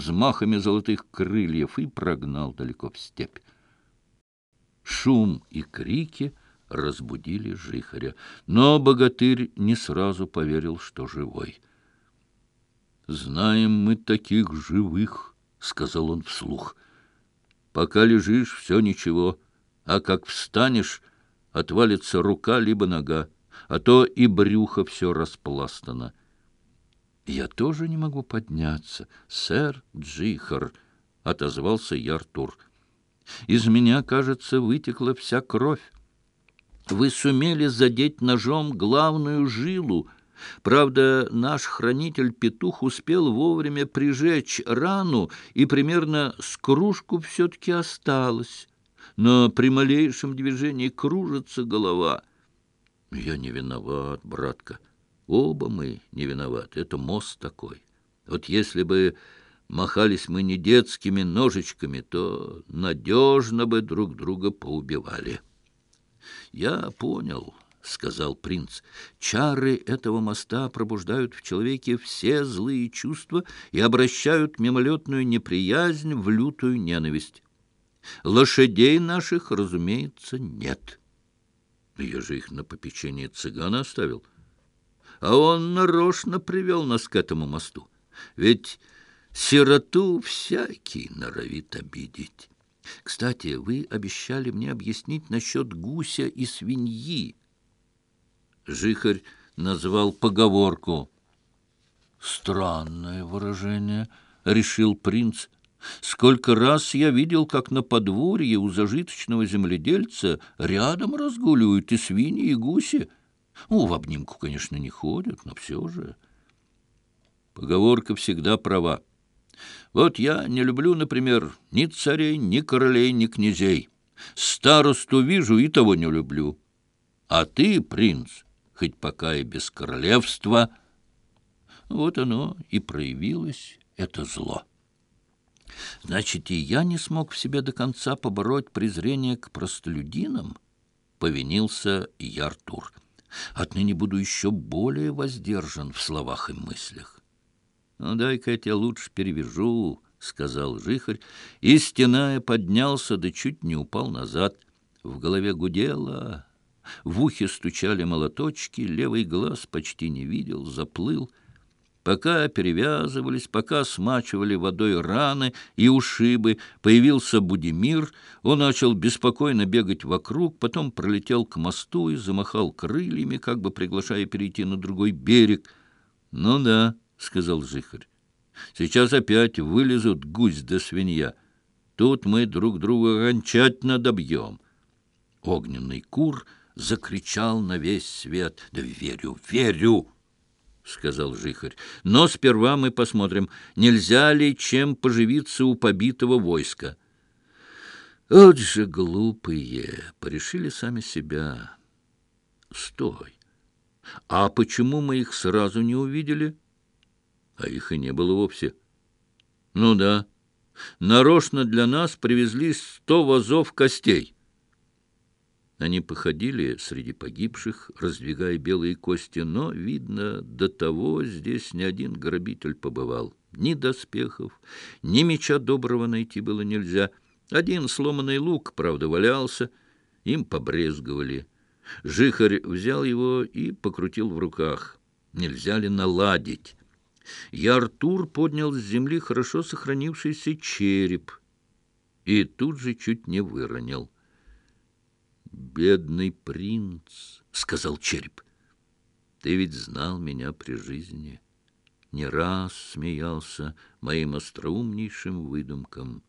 взмахами золотых крыльев и прогнал далеко в степь. Шум и крики разбудили жихаря, но богатырь не сразу поверил, что живой. «Знаем мы таких живых», — сказал он вслух. «Пока лежишь, все ничего, а как встанешь, отвалится рука либо нога, а то и брюхо все распластано». Я тоже не могу подняться, сэр Джихар, — отозвался яртур. Из меня, кажется, вытекла вся кровь. Вы сумели задеть ножом главную жилу. Правда, наш хранитель-петух успел вовремя прижечь рану, и примерно с кружку все-таки осталось. Но при малейшем движении кружится голова. Я не виноват, братка. Оба мы не виноваты, это мост такой. Вот если бы махались мы не детскими ножичками, то надежно бы друг друга поубивали. Я понял, — сказал принц, — чары этого моста пробуждают в человеке все злые чувства и обращают мимолетную неприязнь в лютую ненависть. Лошадей наших, разумеется, нет. Я же их на попечение цыгана оставил а он нарочно привел нас к этому мосту. Ведь сироту всякий норовит обидеть. Кстати, вы обещали мне объяснить насчет гуся и свиньи. Жихарь назвал поговорку. Странное выражение, решил принц. Сколько раз я видел, как на подворье у зажиточного земледельца рядом разгуливают и свиньи, и гуси, ну, в обнимку, конечно, не ходят, но все же. Поговорка всегда права. Вот я не люблю, например, ни царей, ни королей, ни князей. Старосту вижу и того не люблю. А ты, принц, хоть пока и без королевства. Вот оно и проявилось, это зло. Значит, и я не смог в себе до конца побороть презрение к простолюдинам, повинился и Артур. Отныне буду еще более воздержан в словах и мыслях. «Ну, дай-ка я тебя лучше перевяжу», — сказал жихарь, и, стеная, поднялся, да чуть не упал назад. В голове гудело, в Пока перевязывались, пока смачивали водой раны и ушибы, появился Будимир, он начал беспокойно бегать вокруг, потом пролетел к мосту и замахал крыльями, как бы приглашая перейти на другой берег. — Ну да, — сказал Зихарь, — сейчас опять вылезут гусь да свинья. Тут мы друг друга окончательно добьем. Огненный кур закричал на весь свет. — Да верю, верю! — сказал Жихарь. — Но сперва мы посмотрим, нельзя ли чем поживиться у побитого войска. — Вот же глупые! Порешили сами себя. — Стой! А почему мы их сразу не увидели? А их и не было вовсе. — Ну да, нарочно для нас привезли сто вазов костей. — они походили среди погибших, раздвигая белые кости, но, видно, до того здесь ни один грабитель побывал. Ни доспехов, ни меча доброго найти было нельзя. Один сломанный лук, правда, валялся, им побрезговали. Жихарь взял его и покрутил в руках. Нельзя ли наладить? И Артур поднял с земли хорошо сохранившийся череп и тут же чуть не выронил. «Бедный принц», — сказал череп, — «ты ведь знал меня при жизни, не раз смеялся моим остроумнейшим выдумкам,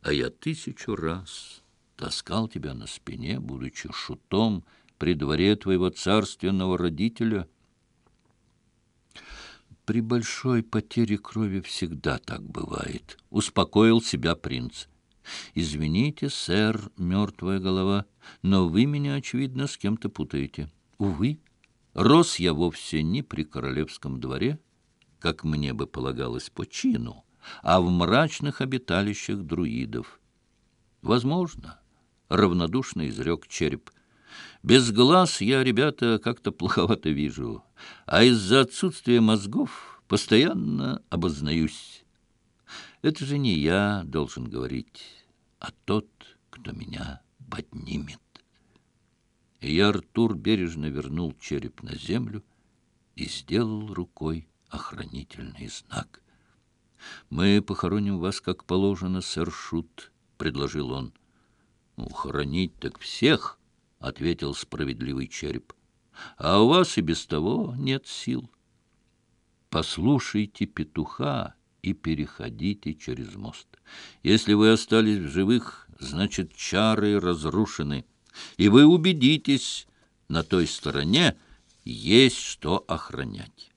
а я тысячу раз таскал тебя на спине, будучи шутом при дворе твоего царственного родителя». «При большой потере крови всегда так бывает», — успокоил себя принц. «Извините, сэр, мертвая голова, но вы меня, очевидно, с кем-то путаете. Увы, рос я вовсе не при королевском дворе, как мне бы полагалось по чину, а в мрачных обиталищах друидов. Возможно, — равнодушно изрек череп, — без глаз я, ребята, как-то плоховато вижу, а из-за отсутствия мозгов постоянно обознаюсь». Это же не я должен говорить а тот, кто меня поднимет. И Артур бережно вернул череп на землю и сделал рукой охранительный знак. «Мы похороним вас, как положено, сэр Шут», — предложил он. «Ну, так всех», — ответил справедливый череп. «А у вас и без того нет сил. Послушайте петуха и переходите через мост». Если вы остались в живых, значит, чары разрушены. И вы убедитесь, на той стороне есть что охранять.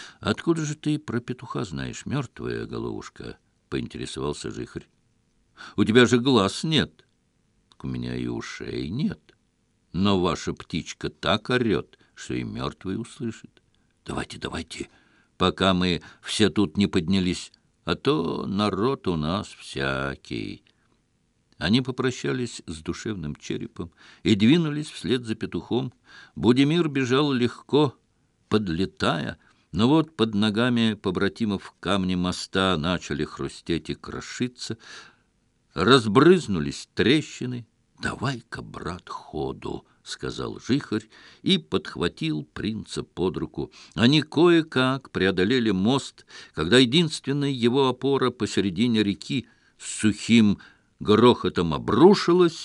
— Откуда же ты про петуха знаешь, мертвая головушка? — поинтересовался жихарь. — У тебя же глаз нет. — У меня и ушей нет. Но ваша птичка так орет, что и мертвый услышит. — Давайте, давайте, пока мы все тут не поднялись. А то народ у нас всякий. Они попрощались с душевным черепом и двинулись вслед за петухом. Будимир бежал легко, подлетая, но вот под ногами побратимов камни моста начали хрустеть и крошиться. Разбрызнулись трещины. «Давай-ка, брат, ходу!» сказал жихарь и подхватил принца под руку. Они кое-как преодолели мост, когда единственная его опора посередине реки с сухим грохотом обрушилась,